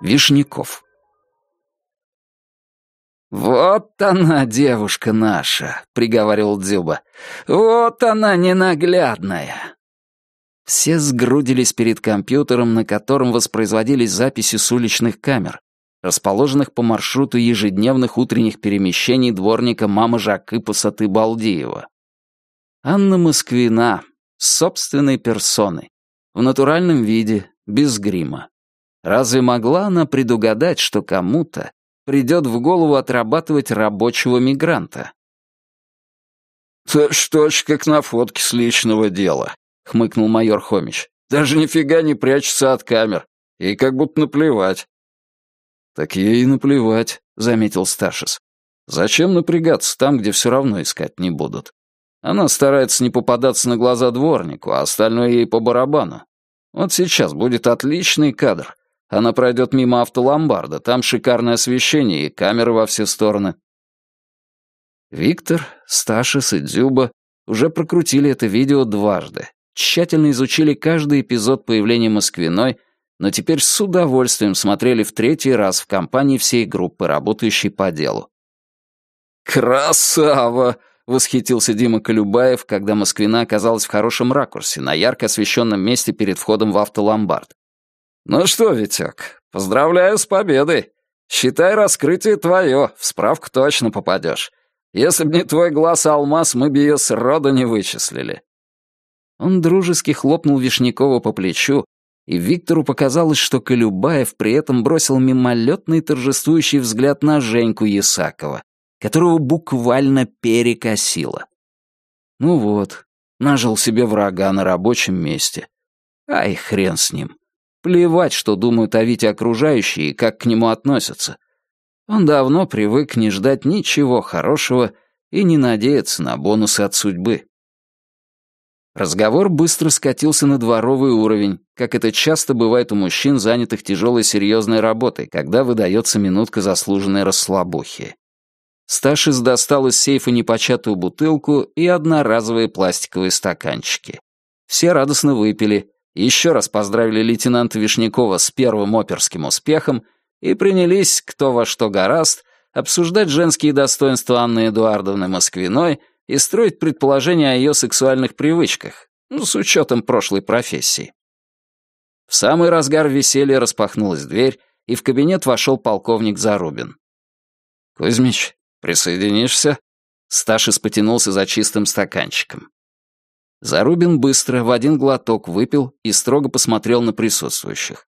Вишняков «Вот она, девушка наша», — приговаривал Дзюба. «Вот она, ненаглядная». Все сгрудились перед компьютером, на котором воспроизводились записи с уличных камер, расположенных по маршруту ежедневных утренних перемещений дворника мамы Жакы Пасаты Балдиева. Анна Москвина, собственной персоной, в натуральном виде, без грима. Разве могла она предугадать, что кому-то придет в голову отрабатывать рабочего мигранта. «Что ж, как на фотке с личного дела», — хмыкнул майор Хомич. «Даже нифига не прячется от камер. И как будто наплевать». «Так ей и наплевать», — заметил Сташис. «Зачем напрягаться там, где все равно искать не будут? Она старается не попадаться на глаза дворнику, а остальное ей по барабану. Вот сейчас будет отличный кадр. Она пройдет мимо автоломбарда, там шикарное освещение и камеры во все стороны. Виктор, Сташис и Дзюба уже прокрутили это видео дважды, тщательно изучили каждый эпизод появления Москвиной, но теперь с удовольствием смотрели в третий раз в компании всей группы, работающей по делу. «Красава!» — восхитился Дима Колюбаев, когда Москвина оказалась в хорошем ракурсе, на ярко освещенном месте перед входом в автоломбард. «Ну что, Витек, поздравляю с победой. Считай, раскрытие твое, в справку точно попадешь. Если б не твой глаз алмаз, мы бы ее сроду не вычислили». Он дружески хлопнул Вишнякова по плечу, и Виктору показалось, что Колюбаев при этом бросил мимолетный торжествующий взгляд на Женьку Ясакова, которого буквально перекосило. Ну вот, нажил себе врага на рабочем месте. Ай, хрен с ним. Плевать, что думают о Вите окружающие и как к нему относятся. Он давно привык не ждать ничего хорошего и не надеяться на бонусы от судьбы. Разговор быстро скатился на дворовый уровень, как это часто бывает у мужчин, занятых тяжелой серьезной работой, когда выдается минутка заслуженной расслабухи. Сташис достал из сейфа непочатую бутылку и одноразовые пластиковые стаканчики. Все радостно выпили, еще раз поздравили лейтенанта Вишнякова с первым оперским успехом и принялись, кто во что гораст, обсуждать женские достоинства Анны Эдуардовны Москвиной и строить предположения о ее сексуальных привычках, ну, с учетом прошлой профессии. В самый разгар веселья распахнулась дверь, и в кабинет вошел полковник Зарубин. «Кузьмич, присоединишься?» Сташис потянулся за чистым стаканчиком. Зарубин быстро в один глоток выпил и строго посмотрел на присутствующих.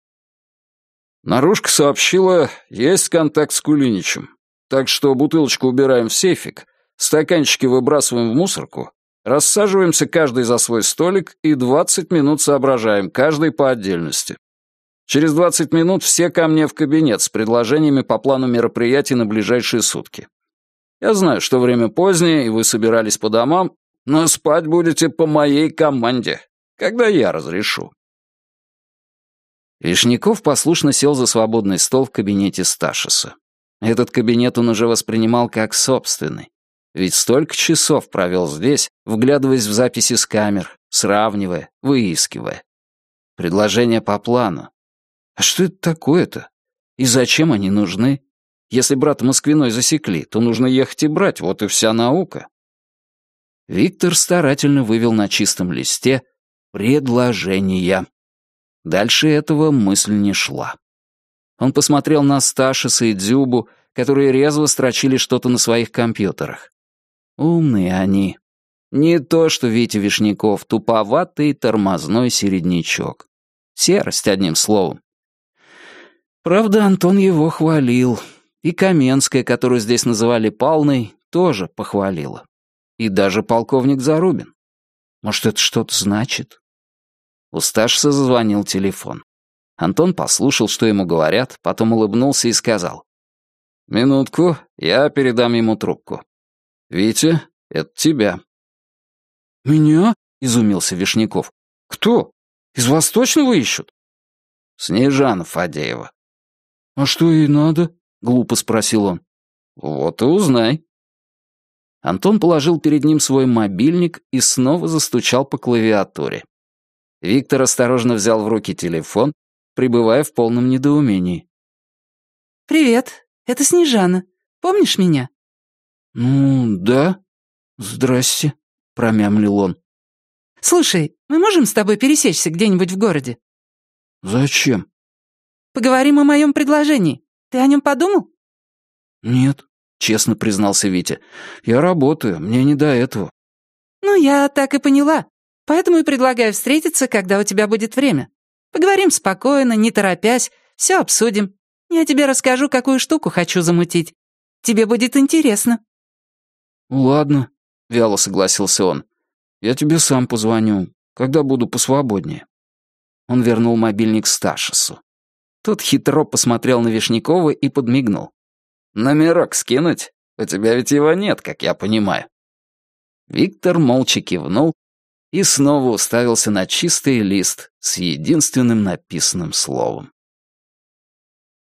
Наружка сообщила, есть контакт с Кулиничем. Так что бутылочку убираем в сейфик, стаканчики выбрасываем в мусорку, рассаживаемся каждый за свой столик и 20 минут соображаем, каждый по отдельности. Через 20 минут все ко мне в кабинет с предложениями по плану мероприятий на ближайшие сутки. Я знаю, что время позднее, и вы собирались по домам, но спать будете по моей команде, когда я разрешу». Вишняков послушно сел за свободный стол в кабинете Сташиса. Этот кабинет он уже воспринимал как собственный. Ведь столько часов провел здесь, вглядываясь в записи с камер, сравнивая, выискивая. Предложение по плану. А что это такое-то? И зачем они нужны? Если брата Москвиной засекли, то нужно ехать и брать, вот и вся наука. Виктор старательно вывел на чистом листе «предложения». Дальше этого мысль не шла. Он посмотрел на Сташиса и Дзюбу, которые резво строчили что-то на своих компьютерах. Умные они. Не то, что Витя Вишняков, туповатый тормозной середнячок. Серость, одним словом. Правда, Антон его хвалил. И Каменская, которую здесь называли Палной, тоже похвалила. И даже полковник Зарубин. Может, это что-то значит? У Сташиса зазвонил телефон. Антон послушал, что ему говорят, потом улыбнулся и сказал. «Минутку, я передам ему трубку. Витя, это тебя». «Меня?» — изумился Вишняков. «Кто? Из Восточного ищут?» «Снежана Фадеева». «А что ей надо?» — глупо спросил он. «Вот и узнай». Антон положил перед ним свой мобильник и снова застучал по клавиатуре. Виктор осторожно взял в руки телефон, пребывая в полном недоумении. «Привет, это Снежана. Помнишь меня?» «Ну, да. Здрасте», — промямлил он. «Слушай, мы можем с тобой пересечься где-нибудь в городе?» «Зачем?» «Поговорим о моем предложении. Ты о нем подумал?» «Нет», — честно признался Витя. «Я работаю, мне не до этого». «Ну, я так и поняла. Поэтому и предлагаю встретиться, когда у тебя будет время. Поговорим спокойно, не торопясь, все обсудим. Я тебе расскажу, какую штуку хочу замутить. Тебе будет интересно». «Ладно», — вяло согласился он. «Я тебе сам позвоню, когда буду посвободнее». Он вернул мобильник Сташису. Тот хитро посмотрел на Вишнякова и подмигнул. «Номерок скинуть? У тебя ведь его нет, как я понимаю». Виктор молча кивнул и снова уставился на чистый лист с единственным написанным словом.